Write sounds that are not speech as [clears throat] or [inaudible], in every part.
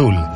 Azul.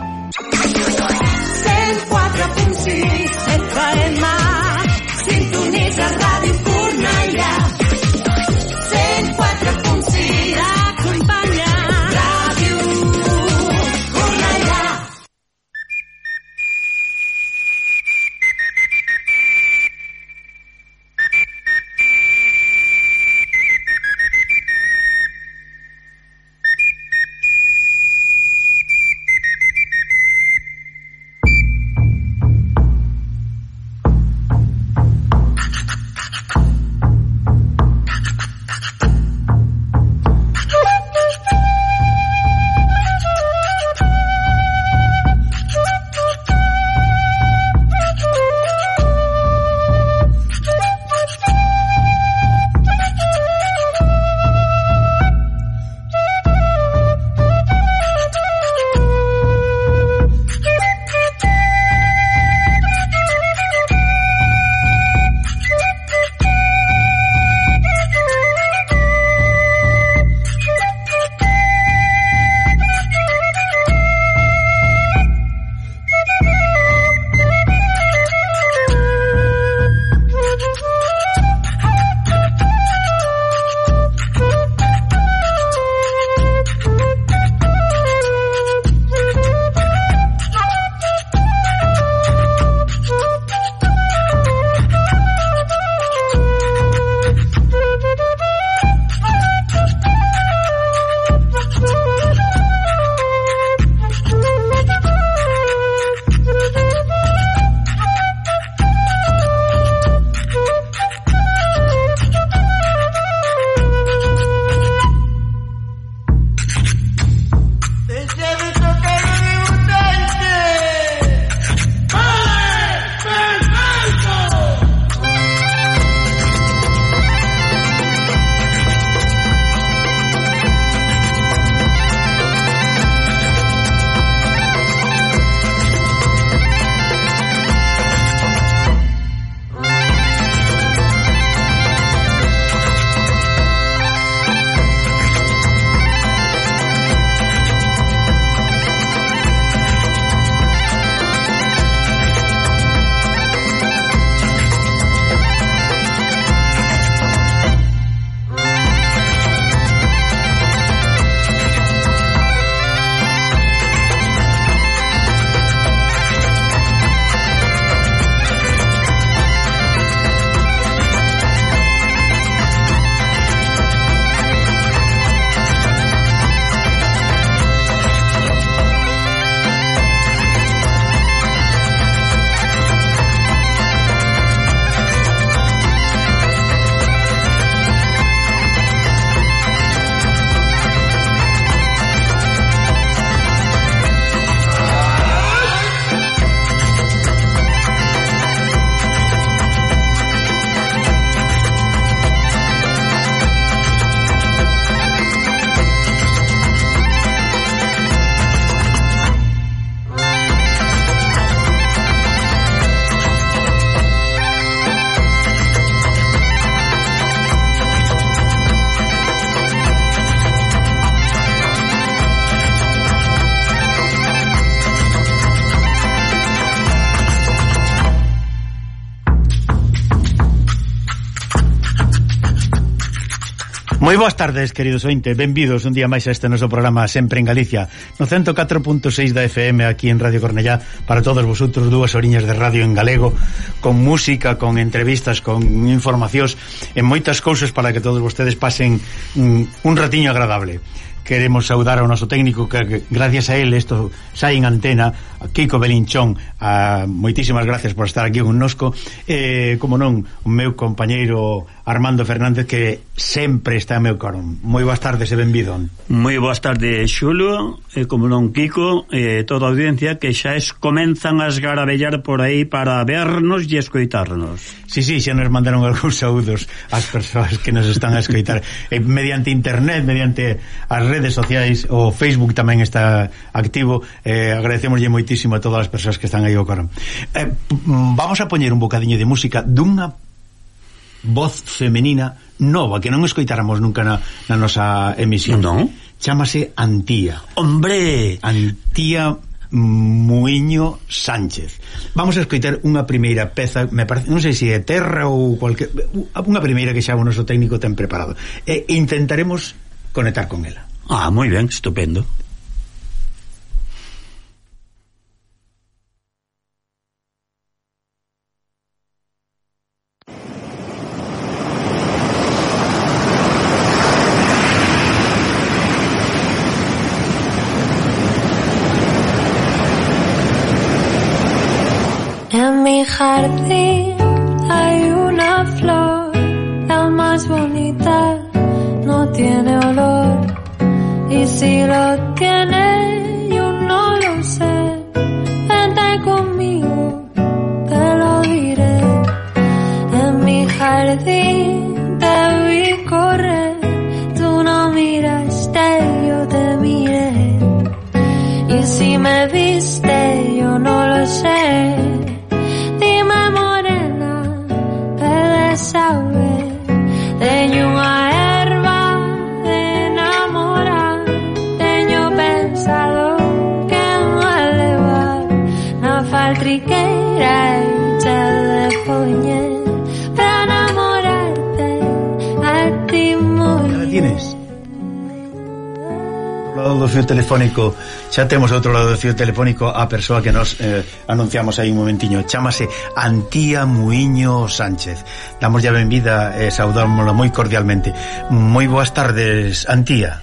Moi boas tardes, queridos ointes, benvidos un día máis a este noso programa Sempre en Galicia no 104.6 da FM aquí en Radio Cornellá para todos vosotros dúas oriñas de radio en galego con música, con entrevistas, con informacións e moitas cousas para que todos vostedes pasen mm, un ratiño agradable queremos saudar ao noso técnico que gracias a él isto sai en antena a Kiko Belinchón a, moitísimas gracias por estar aquí connosco. Eh, como non o meu compañeiro Armando Fernández que sempre está meu carón. Moi boas tardes e benvido. Moi boas tardes Xulo e como non Kiko e toda a audiencia que xa es comenzan a esgarabellar por aí para vernos e escoitarnos. Si, sí, si, sí, xa nos mandaron algúns saúdos ás persoas que nos están a escoitar. [laughs] E mediante internet mediante as redes sociais, o Facebook tamén está activo. Eh, agradecemoslle moitísimo a todas as persoas que están aí ao coro. Eh, mm, vamos a poñer un bocadiño de música dunha voz femenina nova que non escoitáramos nunca na, na nosa emisión. Non. Chámase Antía. Hombre, Antía Muiño Sánchez. Vamos a escoitar unha primeira peza, me parece, non sei se é terra ou cualquier, unha primeira que xa o noso técnico ten preparado. E intentaremos conectar con ela. Ah, muy bien, estupendo. do fio telefónico Xa temos outro lado do fio telefónico A persoa que nos eh, anunciamos aí un momentiño. Chámase Antía Muiño Sánchez. Damos ya benvida e eh, saudámola moi cordialmente. Moi boas tardes, Antía.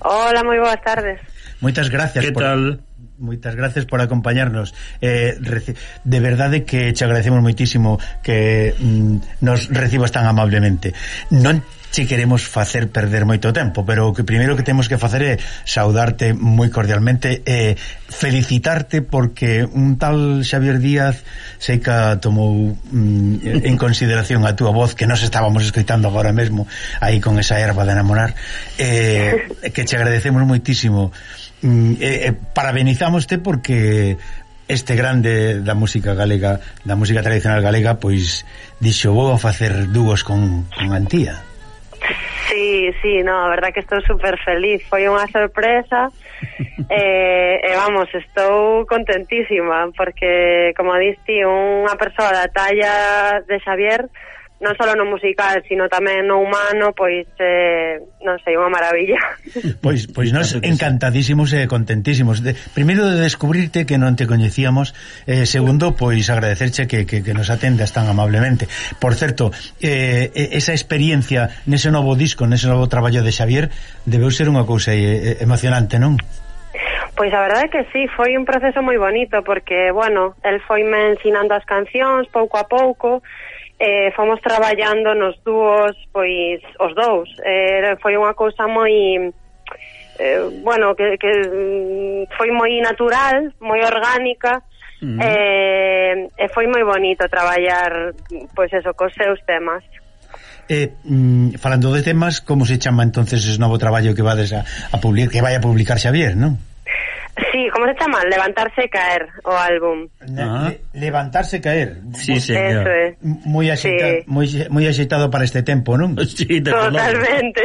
Hola, moi boas tardes. Moitas gracias Que por... tal? Moitas gracias por acompañarnos. Eh, De verdade que te agradecemos moitísimo Que mm, nos recibas tan amablemente. Non che queremos facer perder moito tempo, pero o que primeiro que temos que facer é saudarte moi cordialmente e felicitarte porque un tal Xavier Díaz sei que tomou mm, en consideración a túa voz que nos estábamos escoitando agora mesmo aí con esa erva de enamorar. Eh, que te agradecemos moitísimo mm, eh, eh, parabenizámoste porque este grande da música galega, da música tradicional galega, pois dixo vou a facer dúos con, con Antía. Sí, sí, no, a verdad que estou super feliz, foi unha sorpresa [laughs] eh, e eh, vamos, estou contentísima porque, como diste, unha persoa da talla de Xavier non só no musical, sino tamén no humano, pois eh, non sei, unha maravilla. [laughs] Pois pois nós encantadísimos e contentísimos. De, primeiro de descubrirte que non te coñecíamos, eh, segundo pois agradecerche que, que, que nos atendas tan amablemente. Por certo, eh, esa experiencia nese novo disco, nese novo traballo de Xavier, debeu ser unha cousa eh, eh, emocionante, non? Pois a verdade é que sí, foi un proceso moi bonito porque, bueno, el foi me ensinando as cancións pouco a pouco eh, fomos traballando nos dúos pois os dous eh, foi unha cousa moi eh, bueno que, que mm, foi moi natural moi orgánica uh -huh. eh, e foi moi bonito traballar pois eso cos seus temas Eh, mm, falando de temas, como se chama entonces ese novo traballo que vades a, a publicar, que vai a publicar Xavier, non? Sí, como se chama? Levantarse e caer o álbum. Ah. Levantarse e caer. Sí, señor. Eso es. Moi axeitado, sí. moi, moi axeitado para este tempo, non? [laughs] Sí, de Totalmente.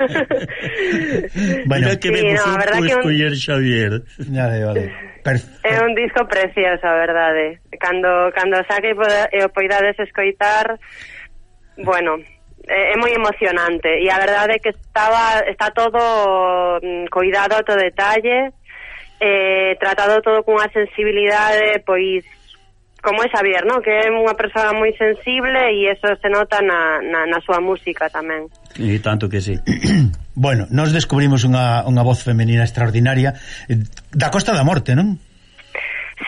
[laughs] bueno, Mira que sí, me puxo no, a escoller un... Xavier. Vale, vale. É un disco precioso, a verdade. Eh. Cando, cando saque e o poidades eh, escoitar, bueno, eh, é moi emocionante. E a verdade é que estaba, está todo mm, coidado, todo detalle, eh, tratado todo cunha sensibilidade pois como é Xavier, ¿no? Que é unha persoa moi sensible e eso se nota na, na, na súa música tamén. E tanto que sí. [clears throat] bueno, nos descubrimos unha, unha voz femenina extraordinaria eh, da Costa da Morte, non?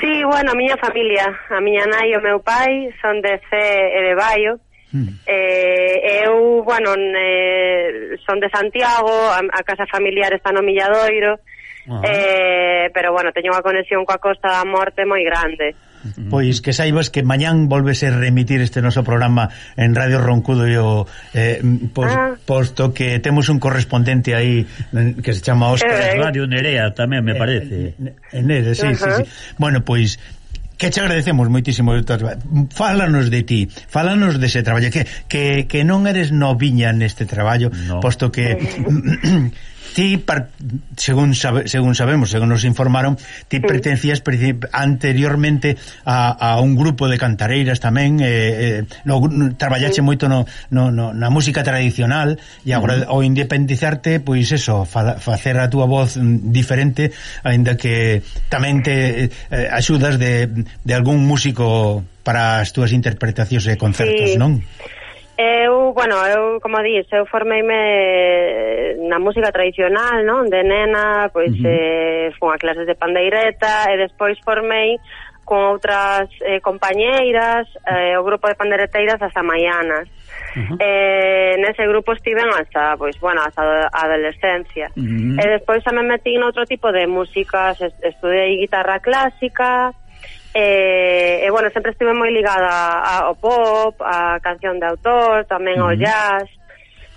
Sí, bueno, a miña familia, a miña nai e o meu pai son de C e de Baio. Hmm. Eh, eu, bueno, ne, son de Santiago, a, a casa familiar está no Milladoiro, ah. eh, pero, bueno, teño unha conexión coa Costa da Morte moi grande. Pois que saibas que mañán volvese remitir este noso programa en Radio Roncudo o, eh, pos, ah. posto que temos un correspondente aí que se chama Óscar eh, Radio Nerea tamén me eh, parece. Eh, Nerea, sí, uh -huh. sí, sí. Bueno, pois que te agradecemos moitísimo fálanos de ti fálanos dese de traballo que, que, que non eres noviña neste traballo no. posto que [clears throat] ti par, según sabe, según sabemos, según nos informaron, ti sí. pertencías anteriormente a, a un grupo de cantareiras tamén, eh, eh no, traballache sí. moito no, no, no na música tradicional e agora uh -huh. ao independizarte, pois eso, fa, facer a túa voz mm, diferente, aínda que tamén te eh, axudas de de algún músico para as túas interpretacións e concertos, sí. non? Eu, bueno, eu, como dís, eu formeime na música tradicional, non? De nena, pois, uh -huh. eh, fun a clases de pandeireta e despois formei con outras eh, compañeiras, eh, o grupo de pandereteiras as amaianas. Uh -huh. eh, nese grupo estiven hasta, pois, bueno, hasta a adolescencia. Uh -huh. E despois xa me metí en outro tipo de músicas, estudei guitarra clásica, E, e bueno, sempre estive moi ligada ao pop, á canción de autor, tamén ao uh -huh. jazz.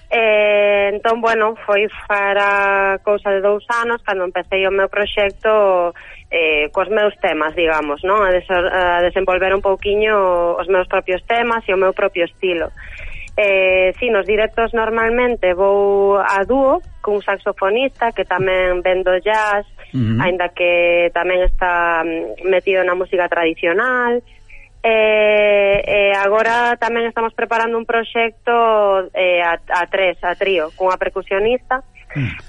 E, entón, bueno, foi para cousa de dous anos cando empecé o meu proxecto eh, cos meus temas, digamos, non? A, desor, a desenvolver un pouquiño os meus propios temas e o meu propio estilo. Uh Eh, si, sí, nos directos normalmente vou a dúo cun saxofonista que tamén vendo jazz, uh -huh. aínda que tamén está mm, metido na música tradicional. Eh, eh, agora tamén estamos preparando un proxecto eh, a, a tres, a trío, cunha percusionista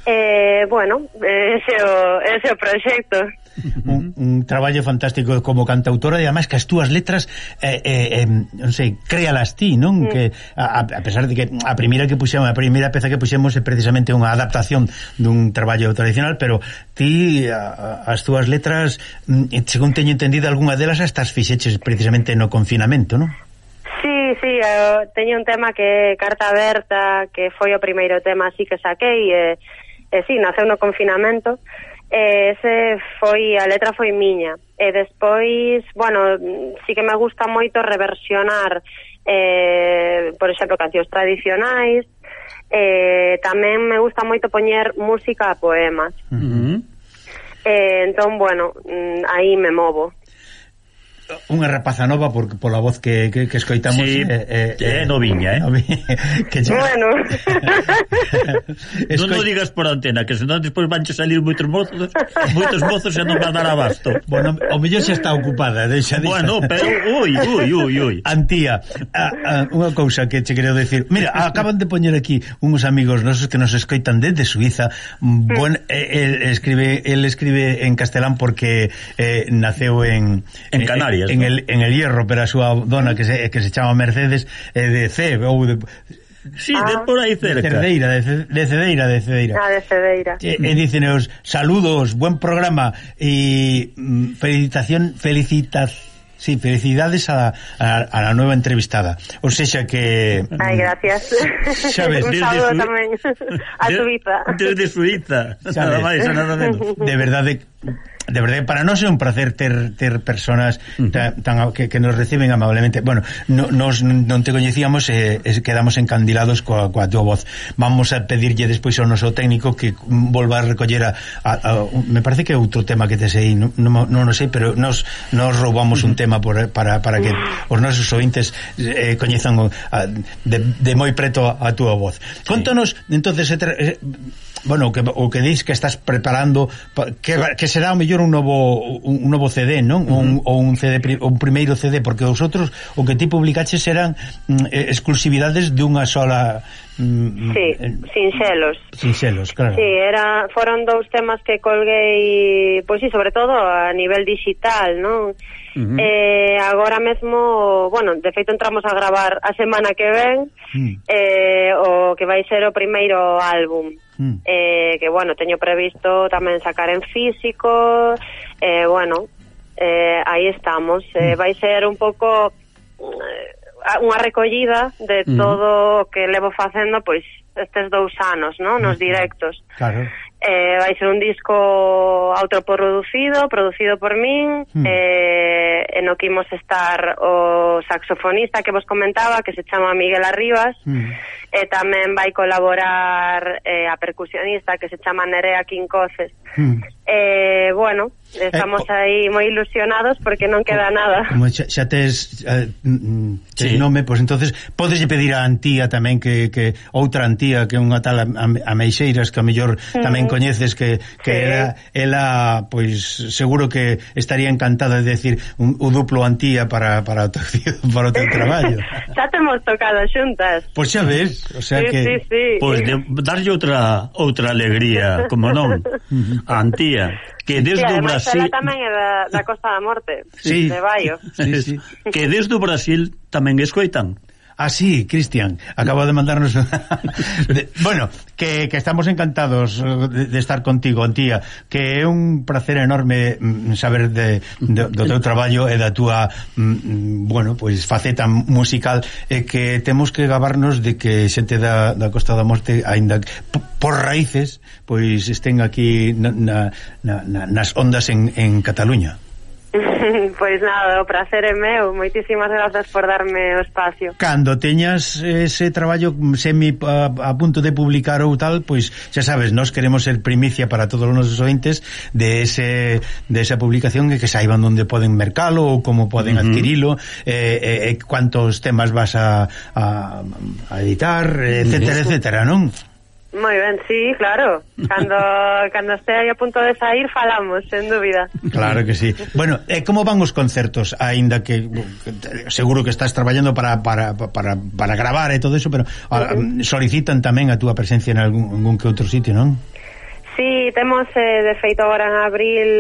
Eh, bueno, ese o, ese o proxecto. [laughs] Un, un traballo fantástico como cantautora e además que as túas letras eh, eh, eh, non sei, créalas ti, non? Mm. Que a, a pesar de que a primeira que puxemos, a primeira peza que puxemos é precisamente unha adaptación dun traballo tradicional, pero ti a, a, as túas letras, mm, según teño entendida algunha delas, estas fixeches precisamente no confinamento, non? Sí, sí, eu teño un tema que é Carta Aberta, que foi o primeiro tema así que saquei, e, e sí, naceu no confinamento, e ese foi, a letra foi miña. E despois, bueno, sí que me gusta moito reversionar, eh, por exemplo, cancións tradicionais, eh, tamén me gusta moito poñer música a poemas. Uh eh, entón, bueno, mm, aí me movo unha rapaza nova por, pola voz que, que, que escoitamos sí, eh, eh, é eh, noviña, eh? [laughs] Que lle... Bueno. Escoi... [laughs] Non o digas por antena, que senón despois vanche salir moitos mozos, moitos mozos e non va dar abasto. Bueno, o mellor xa está ocupada, deixa deixa. Bueno, pero ui, ui, ui, ui. Antía, a, a, unha cousa que che quero decir. Mira, acaban de poñer aquí uns amigos nosos que nos escoitan desde Suiza. Bon, mm. eh, el, escribe, el escribe en castelán porque eh, naceu en en eh, Canarias. Canarias. En, ¿no? el, en el hierro, pero a súa dona que se, que se chama Mercedes eh, de C, ou de... Sí, ah. ah. de por aí cerca. De Cedeira, de, Ce, de Cedeira, de Cedeira. Ah, de Cedeira. E, e dicenos, saludos, buen programa e mm, felicitación, felicitas, Sí, felicidades a, a, a la nueva entrevistada. O sea que... Mm, Ay, gracias. Sabes, Un saludo desde tamén a Suiza. Desde Suiza, nada máis, nada menos. [laughs] De verdade De verdade, para nós é un placer ter ter personas tan, tan que, que nos reciben amablemente. Bueno, no, nos non te coñecíamos e eh, quedamos encandilados coa, coa túa voz. Vamos a pedirlle despois ao noso técnico que volva a recoller a, a, a me parece que é outro tema que te sei non non no, no sei, pero nos nos roubamos un tema por, para, para que os nosos ointes eh, coñezan a, de, de moi preto a, a túa voz. Contanos, sí. entonces, eh, bueno, o que, o que dis que estás preparando que, que será o mellor un novo un, un novo CD, non? Uh -huh. un, ou un CD un primeiro CD, porque os outros o que ti publicaches eran mm, exclusividades dunha sola mm, Sí, eh, sinxelos. Sinxelos, claro. Sí, era foron dous temas que colguei, pois pues, sí, sobre todo a nivel digital, non? Uh -huh. eh, agora mesmo, bueno, de feito entramos a gravar a semana que ven mm. eh, o que vai ser o primeiro álbum. mm. eh, que, bueno, teño previsto tamén sacar en físico, eh, bueno, eh, aí estamos. Eh, vai ser un pouco eh, unha recollida de todo o que levo facendo, pois, estes dous anos, non? Nos directos. Claro. Eh, vai ser un disco autoproducido, producido por min, mm. eh, e no que imos estar o saxofonista que vos comentaba, que se chama Miguel Arribas, mm. e tamén vai colaborar eh, a percusionista que se chama Nerea Quincoces. Mm. Eh, bueno, eh, estamos eh, aí moi ilusionados porque non queda nada. [laughs] Como xa, xa tes, eh, mm, tes sí. nome, pois pues, entonces podes pedir a Antía tamén que, que outra Antía que unha tal Ameixeiras, que a mellor hmm. tamén mm coñeces que, que sí. ela, ela pois seguro que estaría encantada de decir un, o duplo antía para, para, o teu, [laughs] para o teu traballo [laughs] xa temos tocado xuntas pois xa ves o sea sí, que... sí, sí. pois de, darlle outra outra alegría como non [laughs] a antía que desde sí, o Brasil ela tamén é da, da Costa da Morte sí. de Baio sí, sí. que desde o Brasil tamén escoitan Ah, sí, Cristian, acaba de mandarnos... [laughs] de, bueno, que, que estamos encantados eh, de, de estar contigo, Antía, que é un placer enorme mm, saber de, de, do teu traballo e da túa, mm, mm, bueno, pois faceta musical e que temos que gabarnos de que xente da, da Costa da Morte, aínda por raíces, pois estén aquí na, na, na, nas ondas en, en Cataluña. [laughs] pois nada, o prazer é meu Moitísimas grazas por darme o espacio Cando teñas ese traballo semi a, a punto de publicar ou tal Pois xa sabes, nós queremos ser primicia para todos os nosos ointes De, ese, de esa publicación E que saiban onde poden mercalo Ou como poden uh -huh. adquirilo E eh, eh, cuantos temas vas a, a, a editar, etcétera, etcétera, non? Moi ben, sí, claro. Cando, [laughs] cando este aí a punto de sair falamos, sen dúbida. Claro que sí. Bueno, eh, e como van os concertos? Aínda que uh, seguro que estás traballando para, para, para, para gravar e todo eso, pero ah, uh -huh. Um, solicitan tamén a túa presencia en algún, algún que outro sitio, non? Sí, temos, eh, de feito, agora en abril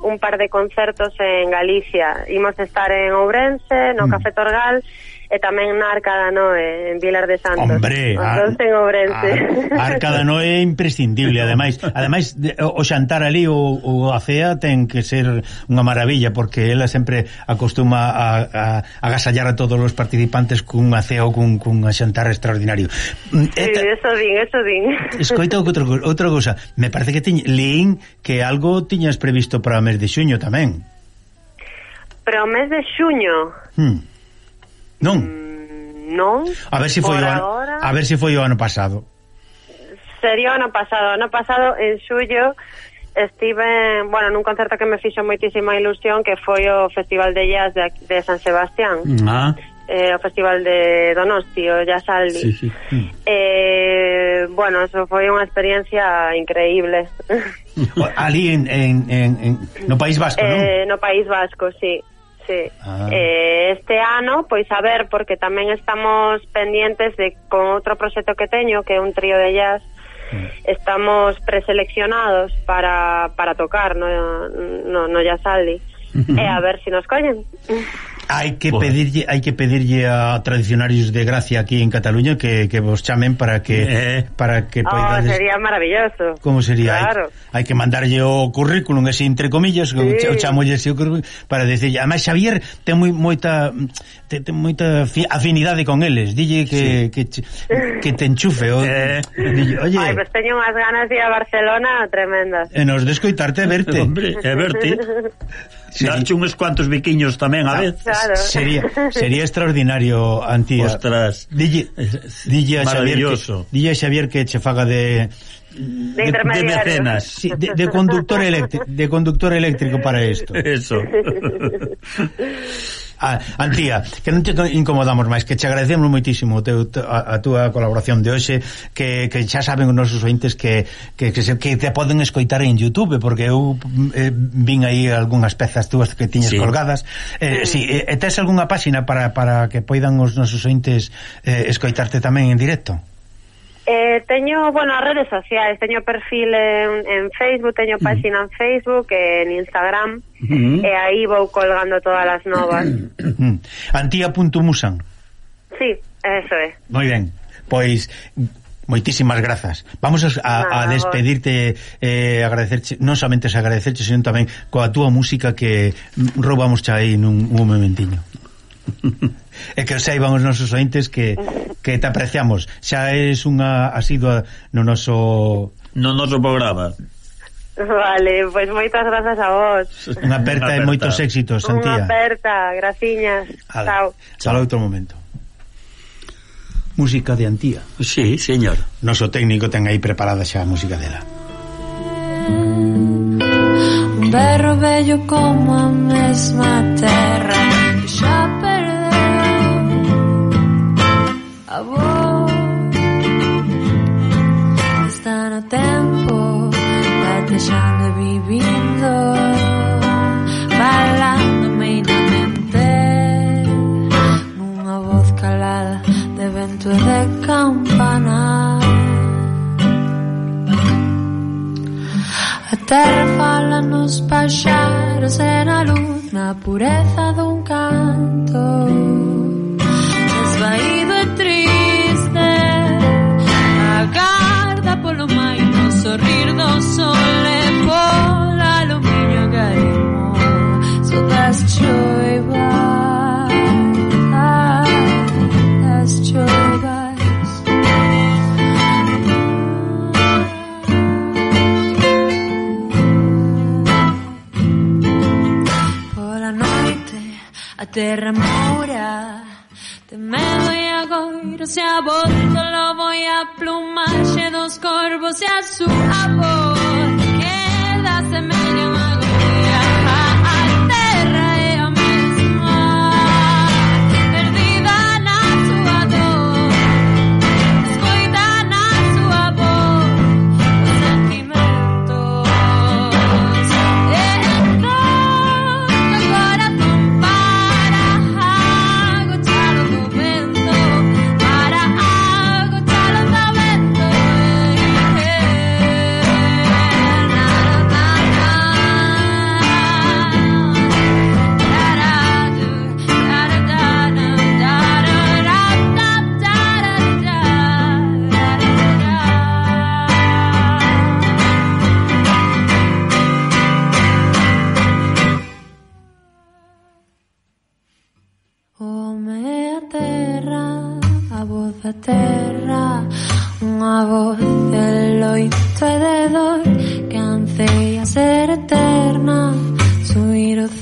un par de concertos en Galicia. Imos estar en Ourense, no mm. Café Torgal, e e tamén na Arca da Noé, en Vilar de Santos. Hombre, ar, en Ourense. A, Arca da Noé é imprescindible, ademais. Ademais, o xantar ali, o, o a cea, ten que ser unha maravilla, porque ela sempre acostuma a, a, a agasallar a todos os participantes cun cea ou cun, cun xantar extraordinario. Mm, sí, Eta, eso din, eso din. Escoita outra, outra cousa. Me parece que tiñ, lín que algo tiñas previsto para o mes de xuño tamén. Para o mes de xuño? Hmm Non? Mm, non. A ver se si foi o ano, ahora... a ver se si foi o ano pasado. Sería o ano pasado, ano pasado en xullo estive, bueno, nun concerto que me fixo moitísima ilusión que foi o Festival de Jazz de, de San Sebastián. Ah. Eh, o Festival de Donosti, o Jazz Aldi. Sí, sí. Mm. Eh, bueno, eso foi unha experiencia increíble. [laughs] Ali en, en, en, en no País Vasco, eh, non? No País Vasco, sí sí. Ah. Eh, este ano, pois a ver, porque tamén estamos pendientes de con outro proxecto que teño, que é un trío de jazz, mm. estamos preseleccionados para, para tocar no, no, no Jazz Aldi. [laughs] e a ver se si nos collen. Hai que bueno. pedirlle, hai que pedirlle a tradicionarios de Gracia aquí en Cataluña que, que vos chamen para que eh. para que oh, poidades. Sería maravilloso. Como sería? Claro. Hai, hai que mandarlle o currículum ese entre comillas, sí. o chamolle ese currículum para decirlle, además Xavier ten moi moita ten, ten moita afinidade con eles. Dille que sí. que, que te enchufe o eh. dille, oye. Ai, pues teño unhas ganas de ir a Barcelona tremendas. E nos descoitarte verte. [laughs] Hombre, é verte. [laughs] sí. darche uns cuantos biquiños tamén a vez. Claro. Sería sería extraordinario, Antía. Ostras. Dille, dille a Xavier que, dille a Xavier que che faga de de, de, de mecenas sí, de, de conductor eléctrico de conductor eléctrico para esto eso [laughs] a, Antía, que non te incomodamos máis, que te agradecemos moitísimo teu, a, a túa colaboración de hoxe, que, que xa saben os nosos ointes que, que, que, se, que te poden escoitar en Youtube, porque eu eh, vin aí algunhas pezas túas que tiñes sí. colgadas. Eh, sí, eh, tes algunha páxina para, para que poidan os nosos ointes eh, escoitarte tamén en directo? Eh, teño, bueno, as redes sociais, teño perfil en, en Facebook, teño página en Facebook, en Instagram, mm e aí vou colgando todas as novas. Antia.musan. Sí, eso é. Moi ben, pois... Moitísimas grazas. Vamos a, a, a despedirte, eh, agradecerche, non somente agradecerche, sino tamén coa túa música que roubamos xa aí nun, un momentiño. [laughs] e que saiban os nosos ointes que, que te apreciamos. Xa és unha asidua no noso no noso programa. Vale, pois moitas grazas a vos. Unha aperta e moitos éxitos, Santía. Unha aperta, graciñas. Chao. Chao outro momento. Música de Antía. Sí, señor. Noso técnico ten aí preparada xa a música dela. Un berro bello como a mesma terra que xa terra fala nos paxaros e na luz na pureza dun can ternura. Te me voy a coger, se aborto, lo voy a plumar, dos corvos, se a su amor.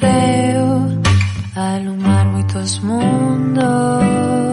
museo, al mundos.